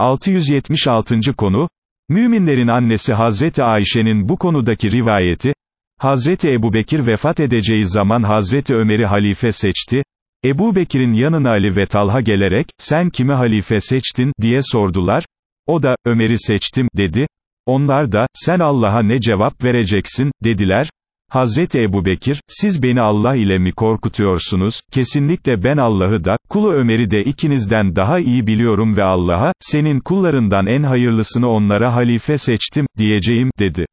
676. konu, Müminlerin annesi Hazreti Ayşe'nin bu konudaki rivayeti, Hazreti Ebubekir vefat edeceği zaman Hazreti Ömer'i halife seçti, Ebu Bekir'in yanına Ali ve Talha gelerek, sen kimi halife seçtin, diye sordular, o da, Ömer'i seçtim, dedi, onlar da, sen Allah'a ne cevap vereceksin, dediler, Hazreti Ebubekir, siz beni Allah ile mi korkutuyorsunuz, kesinlikle ben Allah'ı da, kulu Ömer'i de ikinizden daha iyi biliyorum ve Allah'a, senin kullarından en hayırlısını onlara halife seçtim, diyeceğim, dedi.